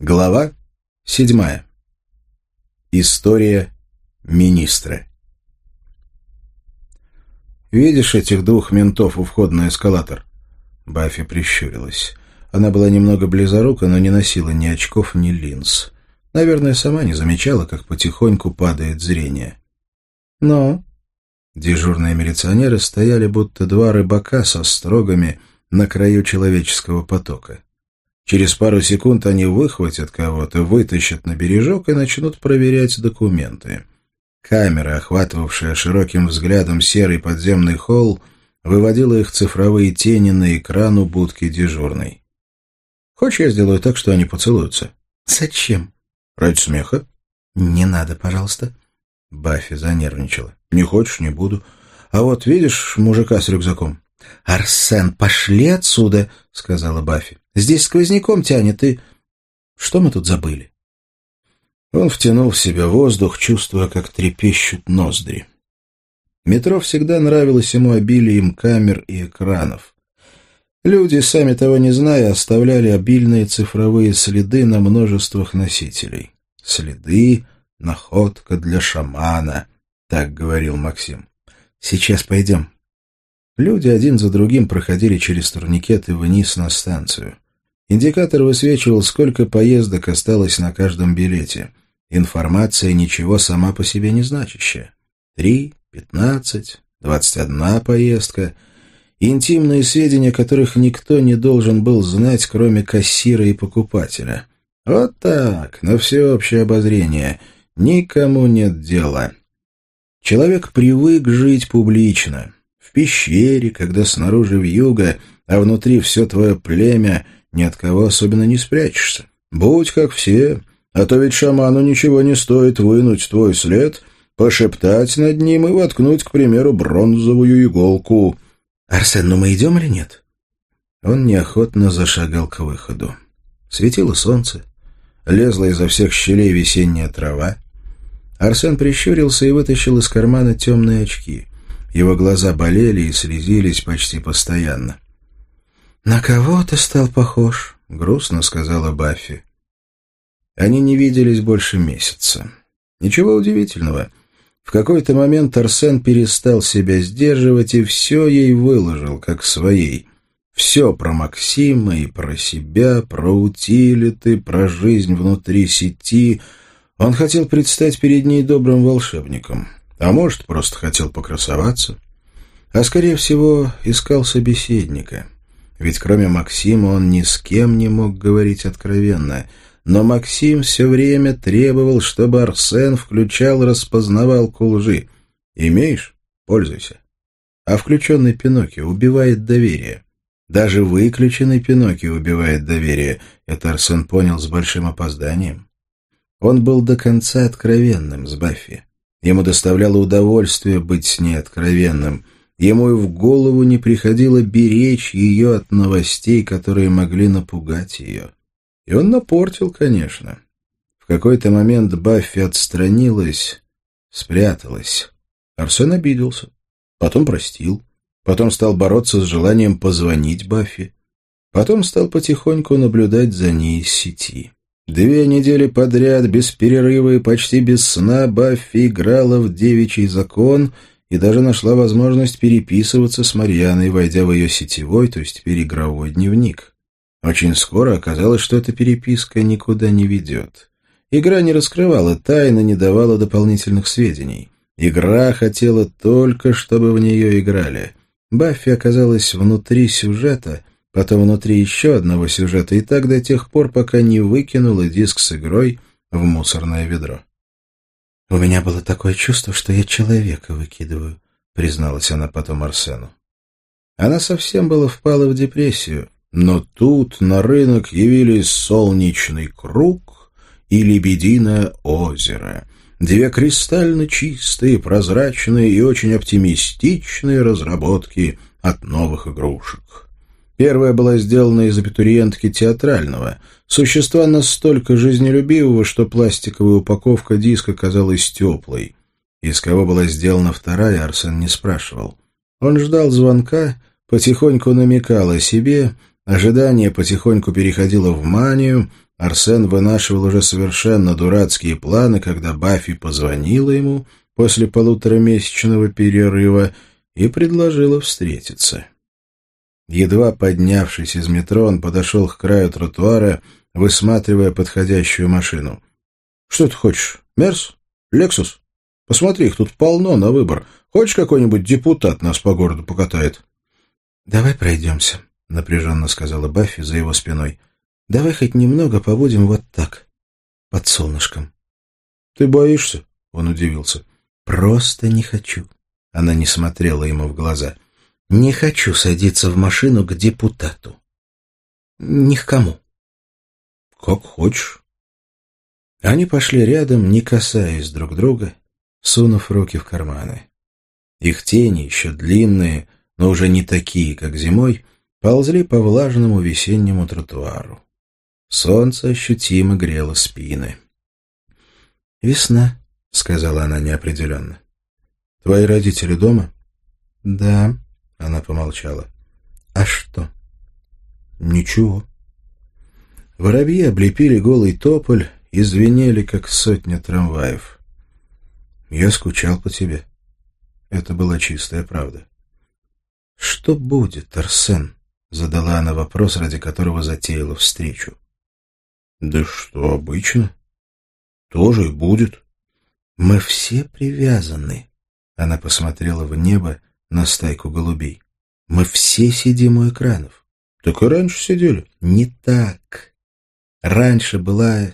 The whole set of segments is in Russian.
Глава седьмая. История министра. «Видишь этих двух ментов у входа на эскалатор?» Баффи прищурилась. Она была немного близорука, но не носила ни очков, ни линз. Наверное, сама не замечала, как потихоньку падает зрение. «Но...» Дежурные милиционеры стояли, будто два рыбака со строгами на краю человеческого потока. Через пару секунд они выхватят кого-то, вытащат на бережок и начнут проверять документы. Камера, охватывавшая широким взглядом серый подземный холл, выводила их цифровые тени на экран у будки дежурной. «Хочешь, я сделаю так, что они поцелуются?» «Зачем?» «Ради смеха». «Не надо, пожалуйста». Баффи занервничала. «Не хочешь, не буду. А вот видишь мужика с рюкзаком?» «Арсен, пошли отсюда», — сказала Баффи. «Здесь сквозняком тянет, и... Что мы тут забыли?» Он втянул в себя воздух, чувствуя, как трепещут ноздри. Метро всегда нравилось ему обилием камер и экранов. Люди, сами того не зная, оставляли обильные цифровые следы на множествах носителей. «Следы — находка для шамана», — так говорил Максим. «Сейчас пойдем», Люди один за другим проходили через турникеты вниз на станцию. Индикатор высвечивал, сколько поездок осталось на каждом билете. Информация ничего сама по себе не значащая. Три, пятнадцать, двадцать одна поездка. Интимные сведения, которых никто не должен был знать, кроме кассира и покупателя. Вот так, на всеобщее обозрение. Никому нет дела. Человек привык жить публично пещере, когда снаружи вьюга, а внутри все твое племя, ни от кого особенно не спрячешься. Будь как все, а то ведь шаману ничего не стоит вынуть твой след, пошептать над ним и воткнуть, к примеру, бронзовую иголку. «Арсен, ну мы идем или нет?» Он неохотно зашагал к выходу. Светило солнце, лезла изо всех щелей весенняя трава. Арсен прищурился и вытащил из кармана темные очки — его глаза болели и слезились почти постоянно. «На кого ты стал похож?» — грустно сказала Баффи. Они не виделись больше месяца. Ничего удивительного. В какой-то момент Арсен перестал себя сдерживать и все ей выложил, как своей. Все про Максима и про себя, про утилиты, про жизнь внутри сети. Он хотел предстать перед ней добрым волшебником. А может, просто хотел покрасоваться. А, скорее всего, искал собеседника. Ведь кроме Максима он ни с кем не мог говорить откровенно. Но Максим все время требовал, чтобы Арсен включал распознавалку лжи. «Имеешь? Пользуйся». А включенный Пиноккио убивает доверие. Даже выключенный Пиноккио убивает доверие. Это Арсен понял с большим опозданием. Он был до конца откровенным с Баффи. Ему доставляло удовольствие быть с ней откровенным. Ему и в голову не приходило беречь ее от новостей, которые могли напугать ее. И он напортил, конечно. В какой-то момент Баффи отстранилась, спряталась. Арсен обиделся, потом простил, потом стал бороться с желанием позвонить Баффи, потом стал потихоньку наблюдать за ней из сети. Две недели подряд, без перерыва и почти без сна, Баффи играла в девичий закон и даже нашла возможность переписываться с Марьяной, войдя в ее сетевой, то есть теперь игровой дневник. Очень скоро оказалось, что эта переписка никуда не ведет. Игра не раскрывала тайны, не давала дополнительных сведений. Игра хотела только, чтобы в нее играли. Баффи оказалась внутри сюжета — потом внутри еще одного сюжета, и так до тех пор, пока не выкинула диск с игрой в мусорное ведро. «У меня было такое чувство, что я человека выкидываю», — призналась она потом Арсену. Она совсем была впала в депрессию, но тут на рынок явились солнечный круг и лебединое озеро, две кристально чистые, прозрачные и очень оптимистичные разработки от новых игрушек. Первая была сделана из абитуриентки театрального, существа настолько жизнелюбивого, что пластиковая упаковка диска казалась теплой. Из кого была сделана вторая, Арсен не спрашивал. Он ждал звонка, потихоньку намекал о себе, ожидание потихоньку переходило в манию, Арсен вынашивал уже совершенно дурацкие планы, когда Баффи позвонила ему после полуторамесячного перерыва и предложила встретиться. Едва поднявшись из метро, он подошел к краю тротуара, высматривая подходящую машину. — Что ты хочешь? Мерс? Лексус? Посмотри, их тут полно на выбор. Хочешь, какой-нибудь депутат нас по городу покатает? — Давай пройдемся, — напряженно сказала Баффи за его спиной. — Давай хоть немного побудем вот так, под солнышком. — Ты боишься? — он удивился. — Просто не хочу. Она не смотрела ему в глаза. — Не хочу садиться в машину к депутату. Ни к кому. — Как хочешь. Они пошли рядом, не касаясь друг друга, сунув руки в карманы. Их тени, еще длинные, но уже не такие, как зимой, ползли по влажному весеннему тротуару. Солнце ощутимо грело спины. «Весна», — сказала она неопределенно. «Твои родители дома?» «Да», — она помолчала. «А что?» «Ничего». Воробьи облепили голый тополь и звенели, как сотня трамваев. «Я скучал по тебе». Это была чистая правда. «Что будет, Арсен?» — задала она вопрос, ради которого затеяла встречу. «Да что, обычно. Тоже и будет». «Мы все привязаны». Она посмотрела в небо на стайку голубей. «Мы все сидим у экранов». «Так и раньше сидели». «Не так. Раньше была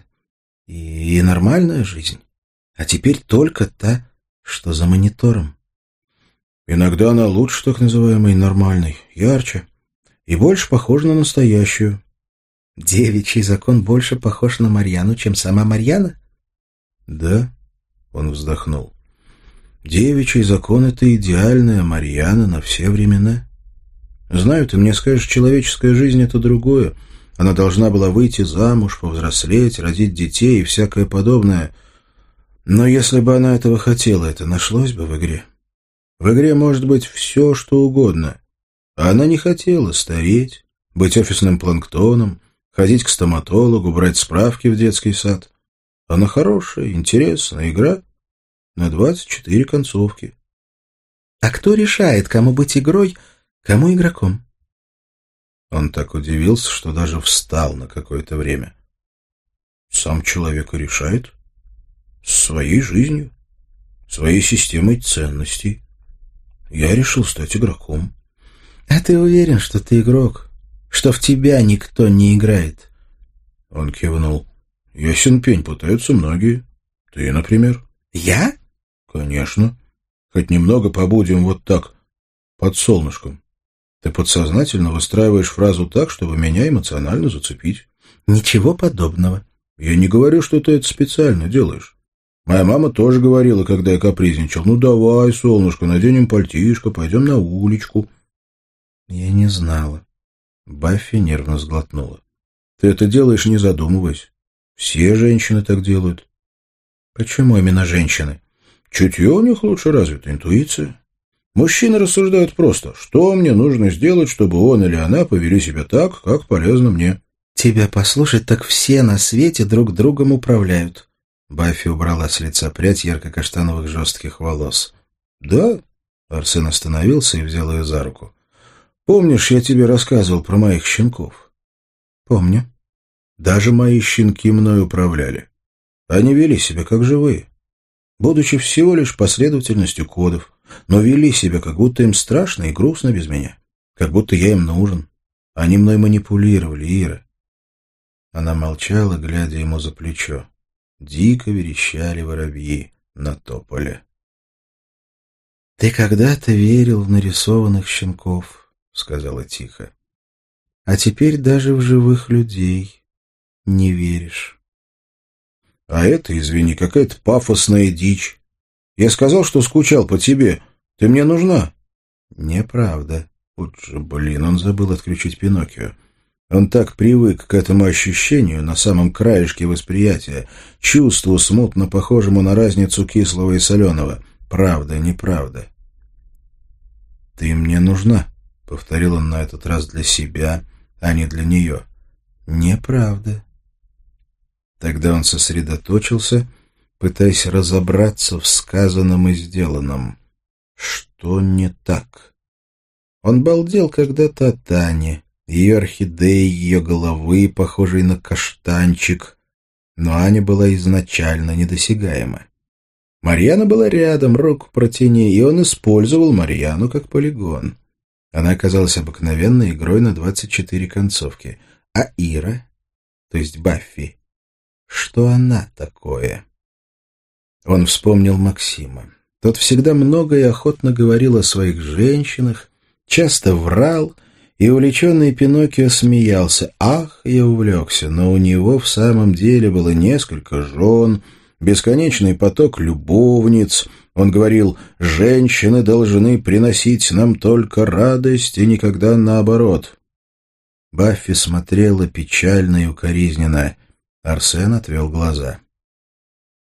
и, и нормальная жизнь, а теперь только та, что за монитором». Иногда она лучше так называемой нормальной, ярче и больше похожа на настоящую. Девичий закон больше похож на Марьяну, чем сама Марьяна? Да, он вздохнул. Девичий закон — это идеальная Марьяна на все времена. Знаю, ты мне скажешь, человеческая жизнь — это другое. Она должна была выйти замуж, повзрослеть, родить детей и всякое подобное. Но если бы она этого хотела, это нашлось бы в игре. В игре может быть все, что угодно. А она не хотела стареть, быть офисным планктоном, ходить к стоматологу, брать справки в детский сад. Она хорошая, интересная игра на 24 концовки. А кто решает, кому быть игрой, кому игроком? Он так удивился, что даже встал на какое-то время. Сам человек и решает. Своей жизнью, своей системой ценностей. Я решил стать игроком. А ты уверен, что ты игрок? Что в тебя никто не играет? Он кивнул. Ясен пень, пытаются многие. Ты, например. Я? Конечно. Хоть немного побудем вот так, под солнышком. Ты подсознательно выстраиваешь фразу так, чтобы меня эмоционально зацепить. Ничего подобного. Я не говорю, что ты это специально делаешь. Моя мама тоже говорила, когда я капризничал, «Ну давай, солнышко, наденем пальтишко, пойдем на уличку». Я не знала. Баффи нервно сглотнула. «Ты это делаешь, не задумываясь. Все женщины так делают». «Почему именно женщины?» «Чутье у них лучше развито, интуиция. Мужчины рассуждают просто, что мне нужно сделать, чтобы он или она повели себя так, как полезно мне». «Тебя послушать, так все на свете друг другом управляют». Баффи убрала с лица прядь ярко-каштановых жестких волос. «Да?» — Арсен остановился и взял ее за руку. «Помнишь, я тебе рассказывал про моих щенков?» «Помню». «Даже мои щенки мной управляли. Они вели себя как живые, будучи всего лишь последовательностью кодов, но вели себя, как будто им страшно и грустно без меня, как будто я им нужен. Они мной манипулировали, Ира». Она молчала, глядя ему за плечо. Дико верещали воробьи на тополе. «Ты когда-то верил в нарисованных щенков», — сказала тихо. «А теперь даже в живых людей не веришь». «А это, извини, какая-то пафосная дичь. Я сказал, что скучал по тебе. Ты мне нужна». «Неправда». Вот же, блин, он забыл отключить Пиноккио. Он так привык к этому ощущению на самом краешке восприятия, чувству, смутно похожему на разницу кислого и соленого. Правда, неправда. «Ты мне нужна», — повторил он на этот раз для себя, а не для нее. «Неправда». Тогда он сосредоточился, пытаясь разобраться в сказанном и сделанном. Что не так? Он балдел когда-то о Тане, ее орхидеи, ее головы, похожей на каштанчик, но Аня была изначально недосягаема. Марьяна была рядом, руку протяни, и он использовал Марьяну как полигон. Она оказалась обыкновенной игрой на 24 концовки. А Ира, то есть Баффи, что она такое? Он вспомнил Максима. Тот всегда много и охотно говорил о своих женщинах, часто врал, и увлеченный Пиноккио смеялся. Ах, я увлекся, но у него в самом деле было несколько жен, бесконечный поток любовниц. Он говорил, женщины должны приносить нам только радость и никогда наоборот. Баффи смотрела печально и укоризненно. Арсен отвел глаза.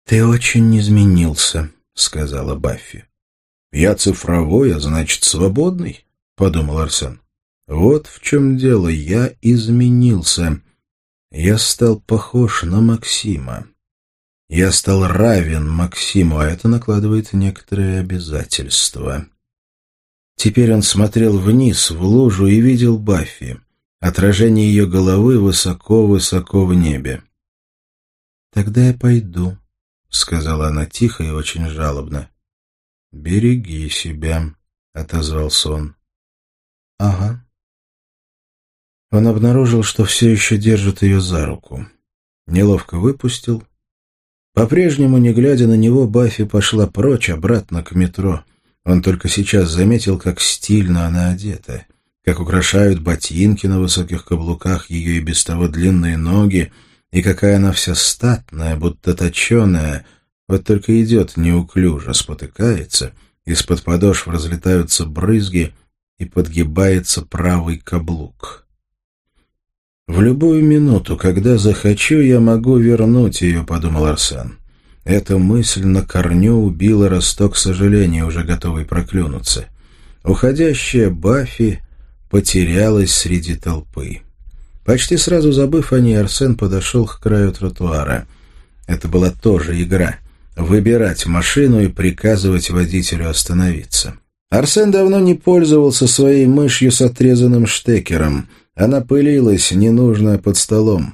«Ты очень изменился», — сказала Баффи. «Я цифровой, а значит, свободный», — подумал Арсен. «Вот в чем дело. Я изменился. Я стал похож на Максима. Я стал равен Максиму, а это накладывает некоторые обязательства». Теперь он смотрел вниз, в лужу, и видел Баффи. Отражение ее головы высоко-высоко в небе. «Тогда я пойду», — сказала она тихо и очень жалобно. «Береги себя», — отозвался он. «Ага». Он обнаружил, что все еще держит ее за руку. Неловко выпустил. По-прежнему, не глядя на него, Баффи пошла прочь, обратно к метро. Он только сейчас заметил, как стильно она одета — как украшают ботинки на высоких каблуках ее и без того длинные ноги, и какая она вся статная, будто точеная, вот только идет неуклюже, спотыкается, из-под подошв разлетаются брызги, и подгибается правый каблук. «В любую минуту, когда захочу, я могу вернуть ее», — подумал Арсен. Эта мысль на корню убила росток сожаления, уже готовый проклюнуться. Уходящая Баффи потерялась среди толпы. Почти сразу забыв о ней, Арсен подошел к краю тротуара. Это была тоже игра — выбирать машину и приказывать водителю остановиться. Арсен давно не пользовался своей мышью с отрезанным штекером. Она пылилась, ненужная под столом.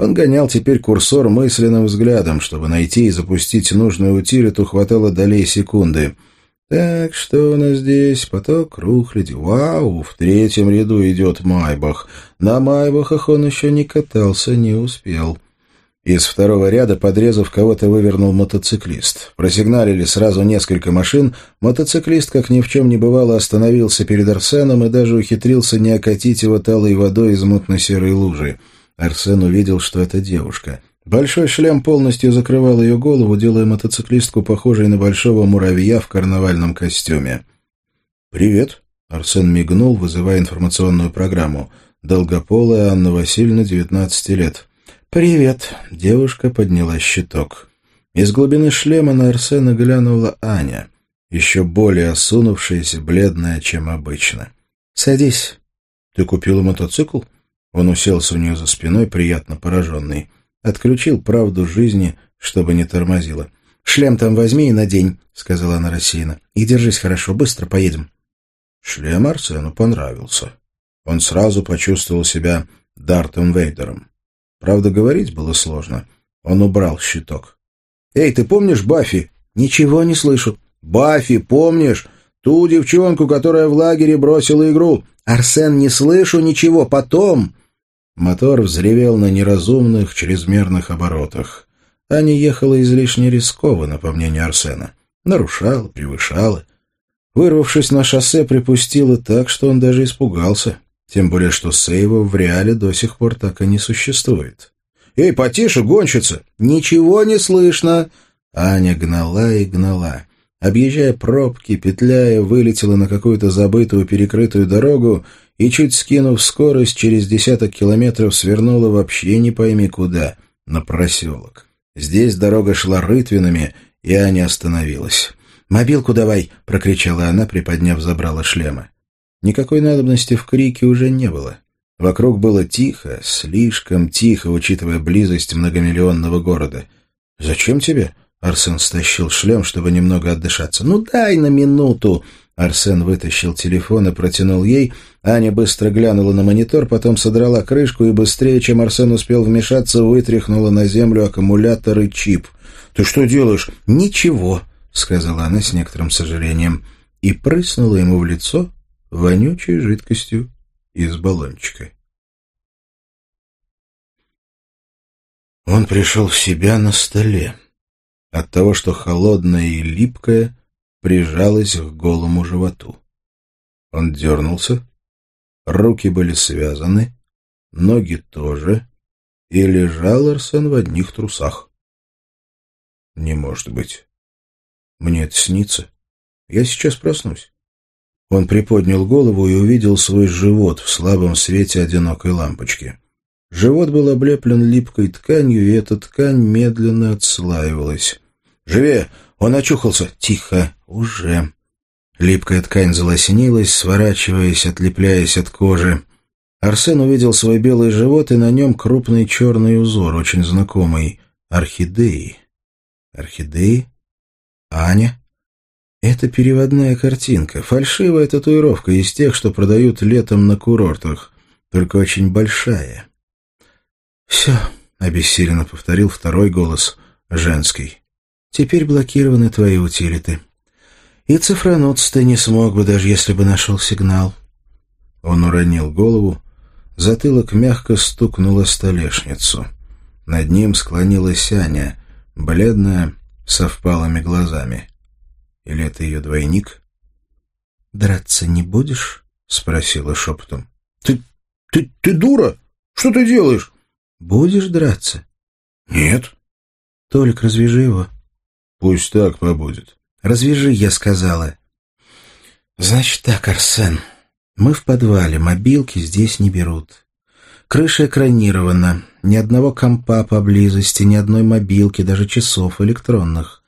Он гонял теперь курсор мысленным взглядом. Чтобы найти и запустить нужную утилиту, хватало долей секунды — так, что у нас здесь? Поток рухляди. Вау, в третьем ряду идет Майбах. На Майбахах он еще не катался, не успел. Из второго ряда, подрезав кого-то, вывернул мотоциклист. Просигналили сразу несколько машин. Мотоциклист, как ни в чем не бывало, остановился перед Арсеном и даже ухитрился не окатить его талой водой из мутно-серой лужи. Арсен увидел, что это девушка — Большой шлем полностью закрывал ее голову, делая мотоциклистку похожей на большого муравья в карнавальном костюме. «Привет», — Арсен мигнул, вызывая информационную программу. Долгополая Анна Васильевна, 19 лет. «Привет», — девушка подняла щиток. Из глубины шлема на Арсена глянула Аня, еще более осунувшаяся, бледная, чем обычно. «Садись». «Ты купила мотоцикл?» Он уселся у нее за спиной, приятно пораженный. Отключил правду жизни, чтобы не тормозило. «Шлем там возьми и надень», — сказала она рассеянно. «И держись хорошо, быстро поедем». Шлем Арсену понравился. Он сразу почувствовал себя Дартом Вейдером. Правда, говорить было сложно. Он убрал щиток. «Эй, ты помнишь Баффи?» «Ничего не слышу». «Баффи, помнишь? Ту девчонку, которая в лагере бросила игру?» «Арсен, не слышу ничего. Потом...» Мотор взревел на неразумных, чрезмерных оборотах. Аня ехала излишне рискованно, по мнению Арсена. Нарушала, превышала. Вырвавшись на шоссе, припустила так, что он даже испугался. Тем более, что сейва в реале до сих пор так и не существует. «Эй, потише, гонщица!» «Ничего не слышно!» Аня гнала и гнала. Объезжая пробки, петляя, вылетела на какую-то забытую перекрытую дорогу и, чуть скинув скорость, через десяток километров свернула вообще не пойми куда, на проселок. Здесь дорога шла рытвинами, и Аня остановилась. «Мобилку давай!» — прокричала она, приподняв забрала шлема. Никакой надобности в крике уже не было. Вокруг было тихо, слишком тихо, учитывая близость многомиллионного города. «Зачем тебе?» — Арсен стащил шлем, чтобы немного отдышаться. «Ну дай на минуту!» Арсен вытащил телефон и протянул ей. Аня быстро глянула на монитор, потом содрала крышку и быстрее, чем Арсен успел вмешаться, вытряхнула на землю аккумулятор и чип. «Ты что делаешь?» «Ничего», — сказала она с некоторым сожалением, и прыснула ему в лицо вонючей жидкостью из баллончика. Он пришел в себя на столе. От того, что холодное и липкое прижалось к голому животу. Он дернулся, руки были связаны, ноги тоже, и лежал Арсен в одних трусах. Не может быть. Мне это снится. Я сейчас проснусь. Он приподнял голову и увидел свой живот в слабом свете одинокой лампочки. Живот был облеплен липкой тканью, и эта ткань медленно отслаивалась. «Живее! Он очухался! Тихо! Уже!» Липкая ткань залоснилась, сворачиваясь, отлепляясь от кожи. Арсен увидел свой белый живот, и на нем крупный черный узор, очень знакомый. Орхидеи. Орхидеи? Аня? Это переводная картинка, фальшивая татуировка из тех, что продают летом на курортах, только очень большая. «Все», — обессиленно повторил второй голос, женский. «Теперь блокированы твои утилиты. И цифрануться ты не смог бы, даже если бы нашел сигнал». Он уронил голову, затылок мягко стукнул о столешницу. Над ним склонилась Аня, бледная, со впалыми глазами. Или это ее двойник? «Драться не будешь?» — спросила шепотом. «Ты... ты... ты дура! Что ты делаешь?» «Будешь драться?» «Нет». «Толик, развяжи его». «Пусть так побудет». «Развяжи», — я сказала. «Значит так, Арсен, мы в подвале, мобилки здесь не берут. Крыша экранирована, ни одного компа поблизости, ни одной мобилки, даже часов электронных.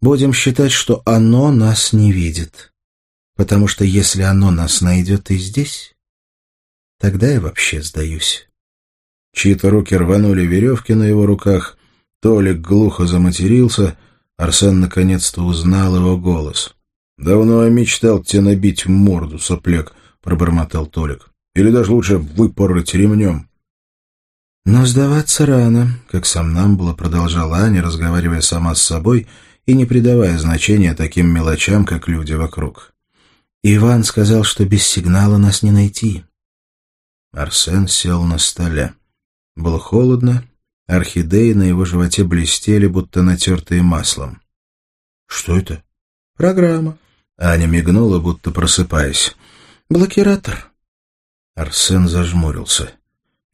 Будем считать, что оно нас не видит. Потому что если оно нас найдет и здесь, тогда я вообще сдаюсь». Чьи-то руки рванули веревки на его руках. Толик глухо заматерился. Арсен наконец-то узнал его голос. «Давно я мечтал тебе набить морду, сопляк», — пробормотал Толик. «Или даже лучше выпороть ремнем». «Но сдаваться рано», — как сам нам было продолжала Аня, разговаривая сама с собой и не придавая значения таким мелочам, как люди вокруг. «Иван сказал, что без сигнала нас не найти». Арсен сел на столе. Было холодно, орхидеи на его животе блестели, будто натертые маслом. «Что это?» «Программа». Аня мигнула, будто просыпаясь. «Блокиратор». Арсен зажмурился.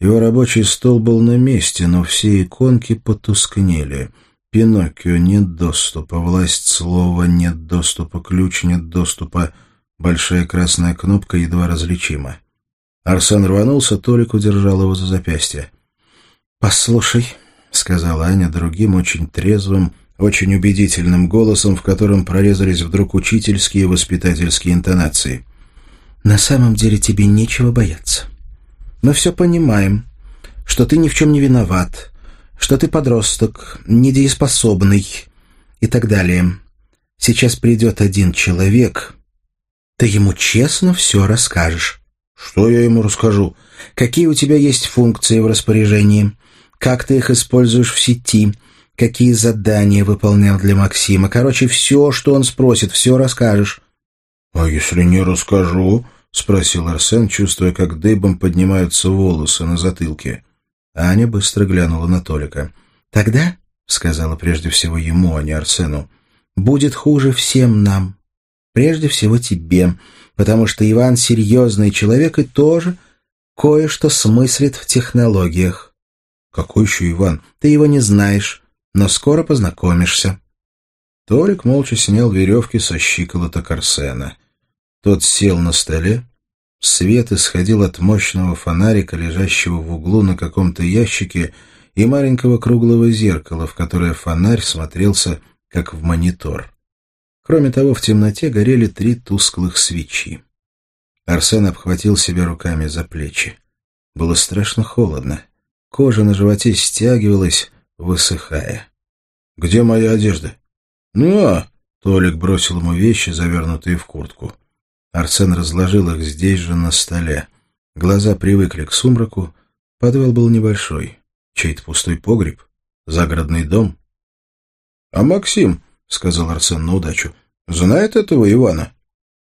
Его рабочий стол был на месте, но все иконки потускнели. Пиноккио нет доступа, власть слова нет доступа, ключ нет доступа, большая красная кнопка едва различима. Арсен рванулся, Толик удержал его за запястье. «Послушай», — сказала Аня другим, очень трезвым, очень убедительным голосом, в котором прорезались вдруг учительские и воспитательские интонации. «На самом деле тебе нечего бояться. Мы все понимаем, что ты ни в чем не виноват, что ты подросток, недееспособный и так далее. Сейчас придет один человек, ты ему честно все расскажешь». «Что я ему расскажу?» «Какие у тебя есть функции в распоряжении?» Как ты их используешь в сети, какие задания выполнял для Максима. Короче, все, что он спросит, все расскажешь». «А если не расскажу?» — спросил Арсен, чувствуя, как дыбом поднимаются волосы на затылке. Аня быстро глянула на Толика. «Тогда», — сказала прежде всего ему, а не Арсену, — «будет хуже всем нам. Прежде всего тебе, потому что Иван серьезный человек и тоже кое-что смыслит в технологиях. «Какой еще Иван? Ты его не знаешь, но скоро познакомишься». Толик молча снял веревки со щиколоток Арсена. Тот сел на столе. Свет исходил от мощного фонарика, лежащего в углу на каком-то ящике, и маленького круглого зеркала, в которое фонарь смотрелся, как в монитор. Кроме того, в темноте горели три тусклых свечи. Арсен обхватил себя руками за плечи. было страшно холодно. Кожа на животе стягивалась, высыхая. «Где моя одежда?» «Ну, а...» — Толик бросил ему вещи, завернутые в куртку. Арсен разложил их здесь же на столе. Глаза привыкли к сумраку. Подвал был небольшой. Чей-то пустой погреб. Загородный дом. «А Максим?» — сказал Арсен на удачу. «Знает этого Ивана?»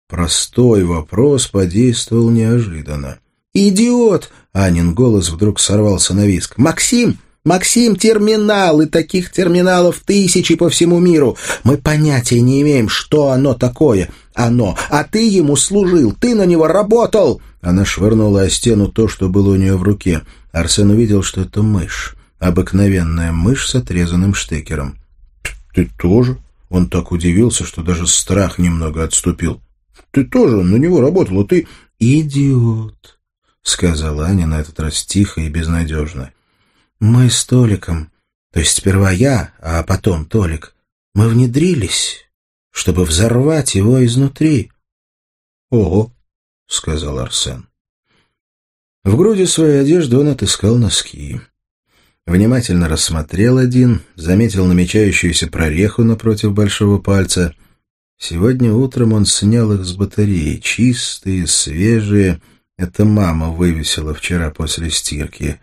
Простой вопрос подействовал неожиданно. «Идиот!» — Анин голос вдруг сорвался на виск. «Максим! Максим, терминалы! Таких терминалов тысячи по всему миру! Мы понятия не имеем, что оно такое. Оно! А ты ему служил! Ты на него работал!» Она швырнула о стену то, что было у нее в руке. Арсен увидел, что это мышь. Обыкновенная мышь с отрезанным штекером. «Ты тоже?» Он так удивился, что даже страх немного отступил. «Ты тоже на него работала, ты...» «Идиот!» — сказала Аня на этот раз тихо и безнадежно. «Мы с Толиком, то есть сперва я, а потом Толик, мы внедрились, чтобы взорвать его изнутри». «Ого!» — сказал Арсен. В груди своей одежды он отыскал носки. Внимательно рассмотрел один, заметил намечающуюся прореху напротив большого пальца. Сегодня утром он снял их с батареи, чистые, свежие. Это мама вывесила вчера после стирки.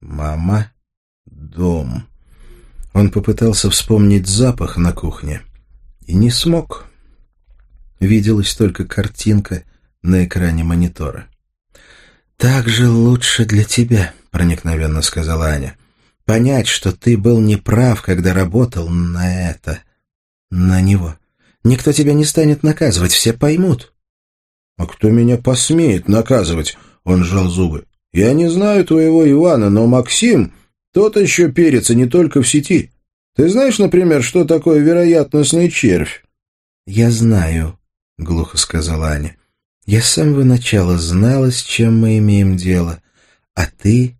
Мама, дом. Он попытался вспомнить запах на кухне и не смог. Виделась только картинка на экране монитора. «Так же лучше для тебя», — проникновенно сказала Аня понять, что ты был неправ, когда работал на это, на него. Никто тебя не станет наказывать, все поймут. — А кто меня посмеет наказывать? — он сжал зубы. — Я не знаю твоего Ивана, но Максим, тот еще перец, и не только в сети. Ты знаешь, например, что такое вероятностный червь? — Я знаю, — глухо сказала Аня. — Я с самого начала знала, с чем мы имеем дело. А ты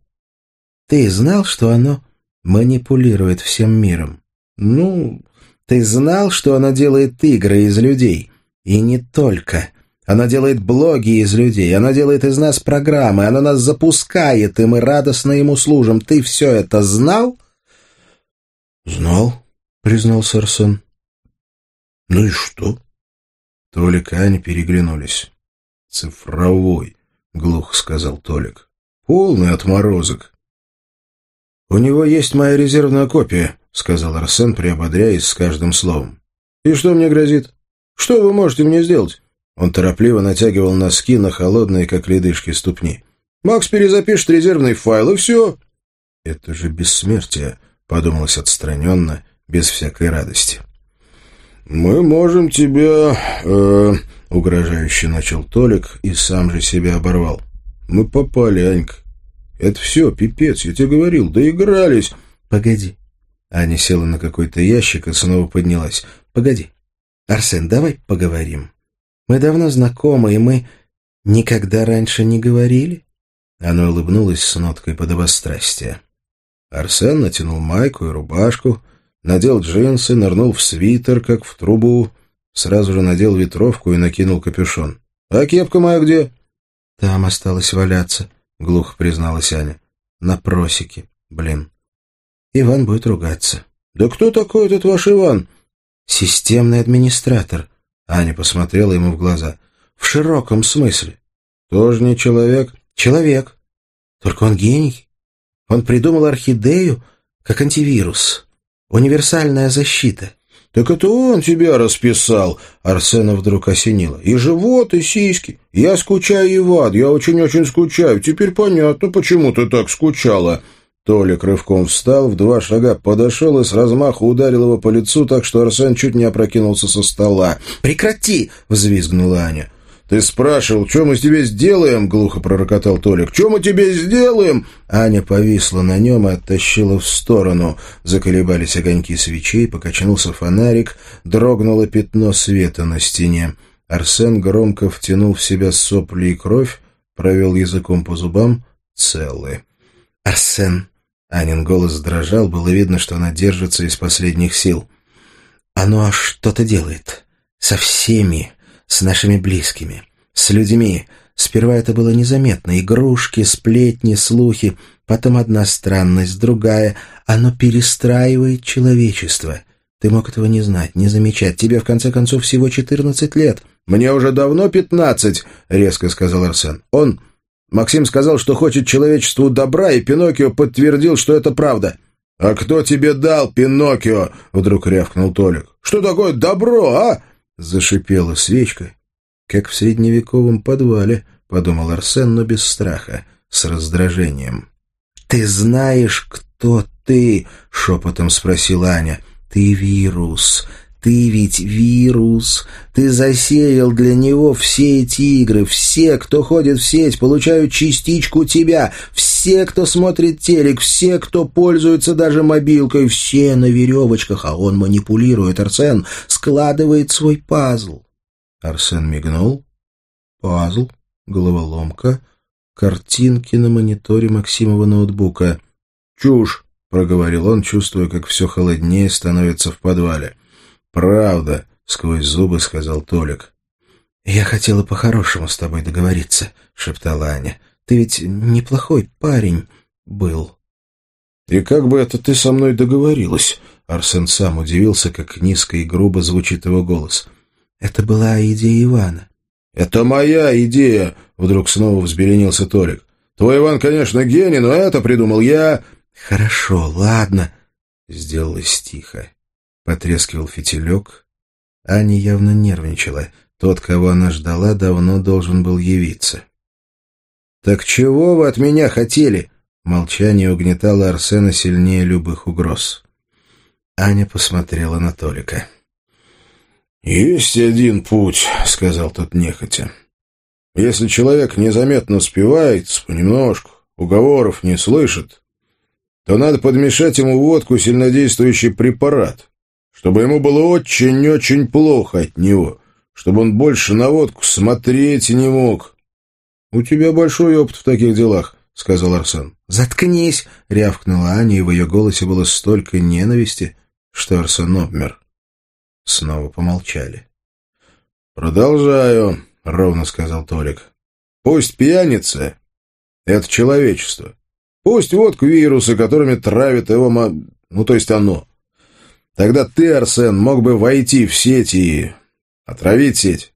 ты знал, что оно манипулирует всем миром? Ну, ты знал, что оно делает игры из людей? И не только. Оно делает блоги из людей, оно делает из нас программы, оно нас запускает, и мы радостно ему служим. Ты все это знал? Знал, признался Арсен. Ну и что? Толик и Аня переглянулись. «Цифровой», — глухо сказал Толик. «Полный отморозок. «У него есть моя резервная копия», — сказал Арсен, приободряясь с каждым словом. «И что мне грозит? Что вы можете мне сделать?» Он торопливо натягивал носки на холодные, как ледышки, ступни. «Макс перезапишет резервный файл, и все». «Это же бессмертие», — подумалось отстраненно, без всякой радости. «Мы можем тебя...» э, — угрожающе начал Толик и сам же себя оборвал. «Мы попали, Анька. Это все, пипец, я тебе говорил, доигрались. Погоди. Аня села на какой-то ящик и снова поднялась. Погоди. Арсен, давай поговорим. Мы давно знакомы, и мы никогда раньше не говорили. Она улыбнулась с ноткой подобострастия. Арсен натянул майку и рубашку, надел джинсы, нырнул в свитер, как в трубу, сразу же надел ветровку и накинул капюшон. «А кепка моя где?» «Там осталось валяться», — глухо призналась Аня. «На просеке, блин. Иван будет ругаться». «Да кто такой этот ваш Иван?» «Системный администратор». Аня посмотрела ему в глаза. «В широком смысле». «Тоже не человек?» «Человек. Только он гений. Он придумал орхидею как антивирус. Универсальная защита». «Так это он тебя расписал!» Арсена вдруг осенило. «И живот, и сиськи. Я скучаю, Иван, я очень-очень скучаю. Теперь понятно, почему ты так скучала». Толик рывком встал, в два шага подошел и с размаху ударил его по лицу, так что Арсен чуть не опрокинулся со стола. «Прекрати!» — взвизгнула Аня. «Ты спрашивал, что мы тебе сделаем?» — глухо пророкотал Толик. «Что мы тебе сделаем?» Аня повисла на нем и оттащила в сторону. Заколебались огоньки свечей, покачнулся фонарик, дрогнуло пятно света на стене. Арсен громко втянул в себя сопли и кровь, провел языком по зубам. Целы. «Арсен!» — Анин голос дрожал, было видно, что она держится из последних сил. «Оно что-то делает. Со всеми с нашими близкими, с людьми, Сперва это было незаметно. Игрушки, сплетни, слухи. Потом одна странность, другая. Оно перестраивает человечество. Ты мог этого не знать, не замечать. Тебе, в конце концов, всего четырнадцать лет. «Мне уже давно пятнадцать», — резко сказал Арсен. «Он...» Максим сказал, что хочет человечеству добра, и Пиноккио подтвердил, что это правда. «А кто тебе дал, Пиноккио?» — вдруг рявкнул Толик. «Что такое добро, а?» — зашипела свечка. «Как в средневековом подвале», — подумал Арсен, но без страха, с раздражением. «Ты знаешь, кто ты?» — шепотом спросила Аня. «Ты вирус. Ты ведь вирус. Ты засеял для него все эти игры. Все, кто ходит в сеть, получают частичку тебя. Все, кто смотрит телек, все, кто пользуется даже мобилкой, все на веревочках, а он манипулирует. Арсен складывает свой пазл. Арсен мигнул. Пазл, головоломка, картинки на мониторе Максимова ноутбука. «Чушь!» — проговорил он, чувствуя, как все холоднее становится в подвале. «Правда», — сквозь зубы сказал Толик. «Я хотела по-хорошему с тобой договориться», — шептала Аня. «Ты ведь неплохой парень был». «И как бы это ты со мной договорилась?» Арсен сам удивился, как низко и грубо звучит его голос. «Это была идея Ивана». «Это моя идея!» — вдруг снова взбеленился Толик. «Твой Иван, конечно, гений, но это придумал я...» «Хорошо, ладно», — сделалось тихо. Потрескивал фитилек. Аня явно нервничала. Тот, кого она ждала, давно должен был явиться. «Так чего вы от меня хотели?» Молчание угнетало Арсена сильнее любых угроз. Аня посмотрела на Толика. «Есть один путь», — сказал тот нехотя. «Если человек незаметно спивается, понемножку, уговоров не слышит, то надо подмешать ему водку сильнодействующий препарат чтобы ему было очень-очень плохо от него, чтобы он больше на водку смотреть не мог. — У тебя большой опыт в таких делах, — сказал Арсен. — Заткнись! — рявкнула Аня, и в ее голосе было столько ненависти, что Арсен обмер. Снова помолчали. — Продолжаю, — ровно сказал Толик. — Пусть пьяница — это человечество. Пусть водку вирусы, которыми травит его... Ну, то есть оно. Тогда ты, Арсен, мог бы войти в сеть и отравить сеть.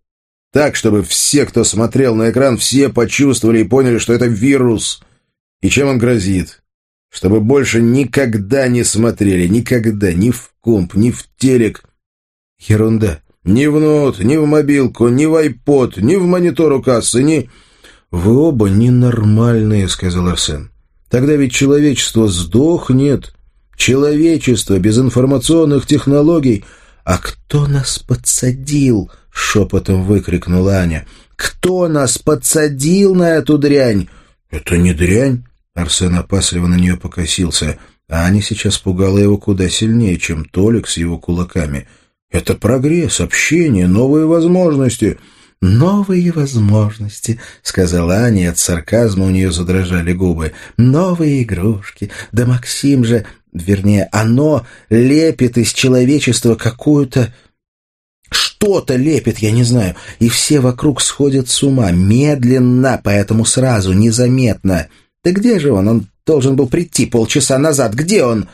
Так, чтобы все, кто смотрел на экран, все почувствовали и поняли, что это вирус, и чем он грозит. Чтобы больше никогда не смотрели, никогда, ни в комп, ни в телек. Ерунда. Ни в нот, ни в мобилку, ни в айпод, ни в монитор у кассы, ни... «Вы оба ненормальные», — сказал Арсен. «Тогда ведь человечество сдохнет, Человечество без информационных технологий. А кто нас подсадил? Шепотом выкрикнула Аня. Кто нас подсадил на эту дрянь? Это не дрянь. Арсен опасливо на нее покосился. А Аня сейчас пугала его куда сильнее, чем Толик с его кулаками. «Это прогресс, общение, новые возможности». «Новые возможности», — сказала Аня, от сарказма у нее задрожали губы. «Новые игрушки. Да Максим же Вернее, оно лепит из человечества какую-то... Что-то лепит, я не знаю, и все вокруг сходят с ума, медленно, поэтому сразу, незаметно. Да где же он? Он должен был прийти полчаса назад. Где он?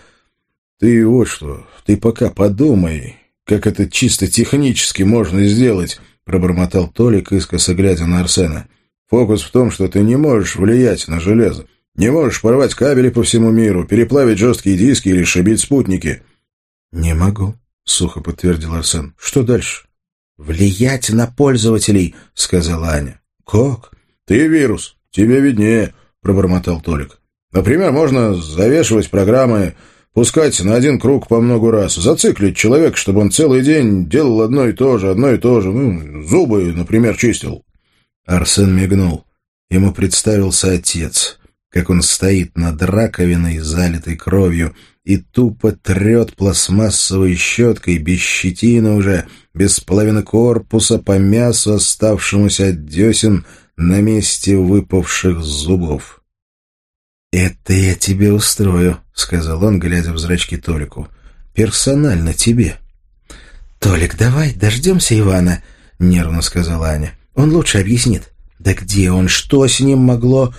Ты вот что, ты пока подумай, как это чисто технически можно сделать, пробормотал Толик, искоса глядя на Арсена. Фокус в том, что ты не можешь влиять на железо. Не можешь порвать кабели по всему миру, переплавить жесткие диски или шибить спутники. — Не могу, — сухо подтвердил Арсен. — Что дальше? — Влиять на пользователей, — сказала Аня. — Как? — Ты вирус. Тебе виднее, — пробормотал Толик. — Например, можно завешивать программы, пускать на один круг по много раз, зациклить человека, чтобы он целый день делал одно и то же, одно и то же. Ну, зубы, например, чистил. Арсен мигнул. Ему представился отец — как он стоит над раковиной, залитой кровью, и тупо трет пластмассовой щеткой, без щетины уже, без половины корпуса по мясу, оставшемуся от десен на месте выпавших зубов. «Это я тебе устрою», — сказал он, глядя в зрачки Толику. «Персонально тебе». «Толик, давай дождемся Ивана», — нервно сказала Аня. «Он лучше объяснит». «Да где он? Что с ним могло?»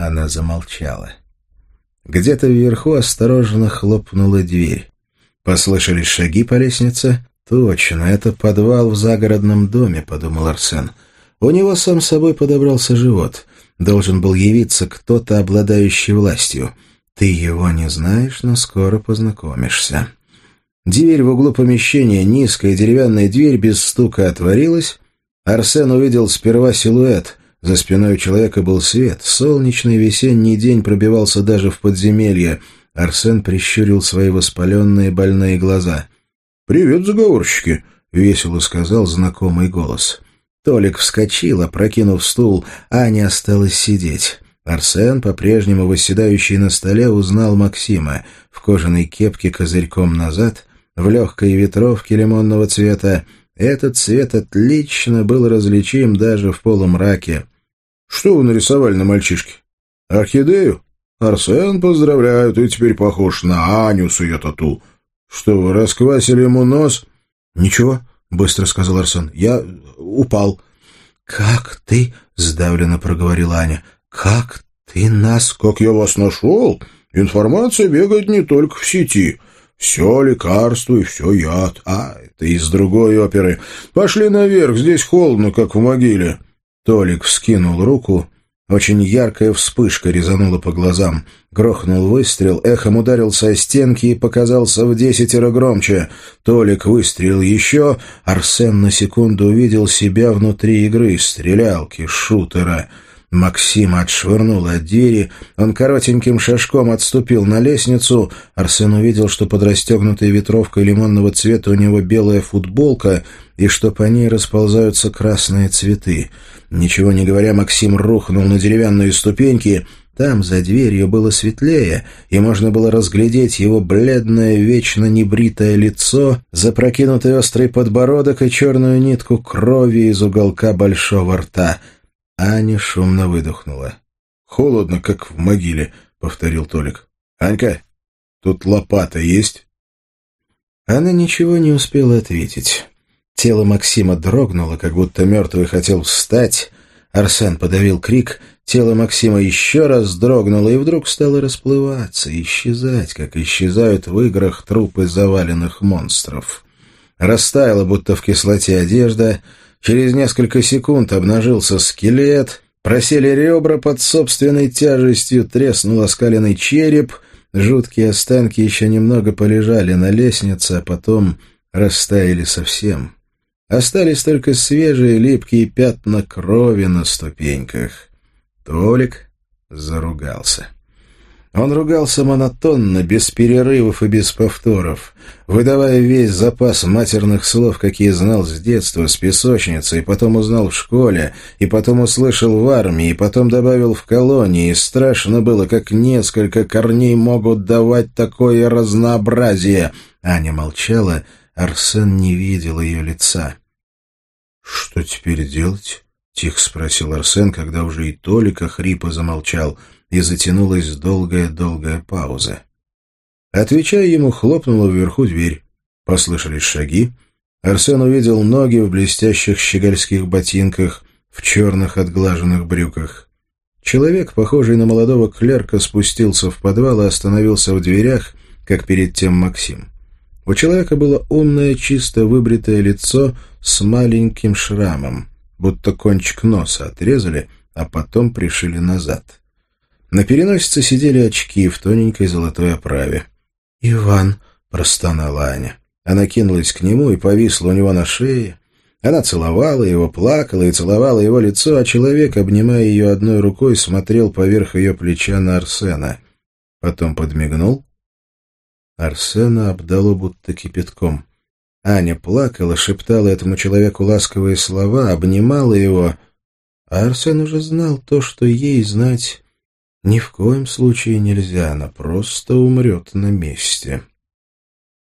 Она замолчала. Где-то вверху осторожно хлопнула дверь. Послышались шаги по лестнице. «Точно, это подвал в загородном доме», — подумал Арсен. У него сам собой подобрался живот. Должен был явиться кто-то, обладающий властью. Ты его не знаешь, но скоро познакомишься. Дверь в углу помещения, низкая деревянная дверь, без стука отворилась. Арсен увидел сперва силуэт. За спиной человека был свет. Солнечный весенний день пробивался даже в подземелье. Арсен прищурил свои воспаленные больные глаза. «Привет, заговорщики!» — весело сказал знакомый голос. Толик вскочил, опрокинув стул, Аня осталась сидеть. Арсен, по-прежнему восседающий на столе, узнал Максима в кожаной кепке козырьком назад, в легкой ветровке лимонного цвета. Этот цвет отлично был различим даже в полумраке. «Что вы нарисовали на мальчишке? Орхидею? Арсен, поздравляю, ты теперь похож на Аню с ее тату. Что вы, расквасили ему нос?» «Ничего», — быстро сказал Арсен, — «я упал». «Как ты?» — сдавленно проговорила Аня. «Как ты нас...» «Как я вас нашел? Информация бегает не только в сети. Все лекарство и все яд. А, это из другой оперы. Пошли наверх, здесь холодно, как в могиле». Толик вскинул руку. Очень яркая вспышка резанула по глазам. Грохнул выстрел, эхом ударился о стенки и показался в десятеро громче. Толик выстрелил еще. Арсен на секунду увидел себя внутри игры, стрелялки, шутера — Максим отшвырнул от двери, он коротеньким шажком отступил на лестницу. Арсен увидел, что под расстегнутой ветровкой лимонного цвета у него белая футболка и что по ней расползаются красные цветы. Ничего не говоря, Максим рухнул на деревянные ступеньки. Там, за дверью, было светлее, и можно было разглядеть его бледное, вечно небритое лицо, запрокинутый острый подбородок и черную нитку крови из уголка большого рта — Аня шумно выдохнула. «Холодно, как в могиле», — повторил Толик. «Анька, тут лопата есть?» Она ничего не успела ответить. Тело Максима дрогнуло, как будто мертвый хотел встать. Арсен подавил крик, тело Максима еще раз дрогнуло и вдруг стало расплываться, исчезать, как исчезают в играх трупы заваленных монстров. Растаяла, будто в кислоте одежда — Через несколько секунд обнажился скелет, просели ребра под собственной тяжестью, треснул оскаленный череп, жуткие останки еще немного полежали на лестнице, а потом растаяли совсем. Остались только свежие липкие пятна крови на ступеньках. Толик заругался. Он ругался монотонно, без перерывов и без повторов, выдавая весь запас матерных слов, какие знал с детства, с песочницы, и потом узнал в школе, и потом услышал в армии, и потом добавил в колонии, и страшно было, как несколько корней могут давать такое разнообразие. Аня молчала, Арсен не видел ее лица. «Что теперь делать?» — тихо спросил Арсен, когда уже и Толика хрипо замолчал — и затянулась долгая-долгая пауза. Отвечая ему, хлопнула вверху дверь. Послышались шаги. Арсен увидел ноги в блестящих щегольских ботинках, в черных отглаженных брюках. Человек, похожий на молодого клерка, спустился в подвал и остановился в дверях, как перед тем Максим. У человека было умное, чисто выбритое лицо с маленьким шрамом, будто кончик носа отрезали, а потом пришили назад. На переносице сидели очки в тоненькой золотой оправе. «Иван», — простонала Аня. Она кинулась к нему и повисла у него на шее. Она целовала его, плакала и целовала его лицо, а человек, обнимая ее одной рукой, смотрел поверх ее плеча на Арсена. Потом подмигнул. Арсена обдало будто кипятком. Аня плакала, шептала этому человеку ласковые слова, обнимала его. А Арсен уже знал то, что ей знать ни в коем случае нельзя, она просто умрет на месте.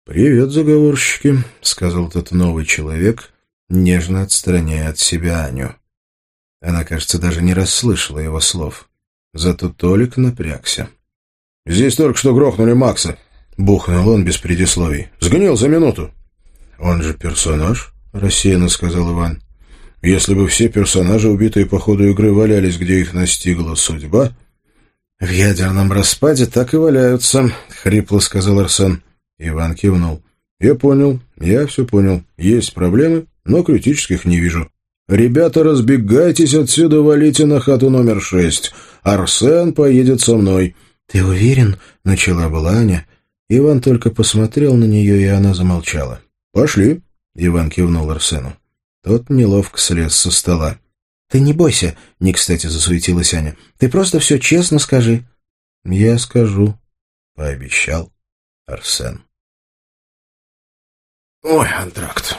«Привет, заговорщики», — сказал тот новый человек, нежно отстраняя от себя Аню. Она, кажется, даже не расслышала его слов. Зато Толик напрягся. «Здесь только что грохнули Макса», — бухнул он без предисловий. «Сгнил за минуту». «Он же персонаж», — рассеянно сказал Иван. Если бы все персонажи, убитые по ходу игры, валялись, где их настигла судьба...» «В ядерном распаде так и валяются», — хрипло сказал Арсен. Иван кивнул. «Я понял, я все понял. Есть проблемы, но критических не вижу. Ребята, разбегайтесь отсюда, валите на хату номер шесть. Арсен поедет со мной». «Ты уверен?» — начала была Аня. Иван только посмотрел на нее, и она замолчала. «Пошли», — Иван кивнул Арсену. Тот неловко слез со стола. «Ты не бойся», — не кстати засуетилась Аня. «Ты просто все честно скажи». «Я скажу», — пообещал Арсен. Ой, антракт.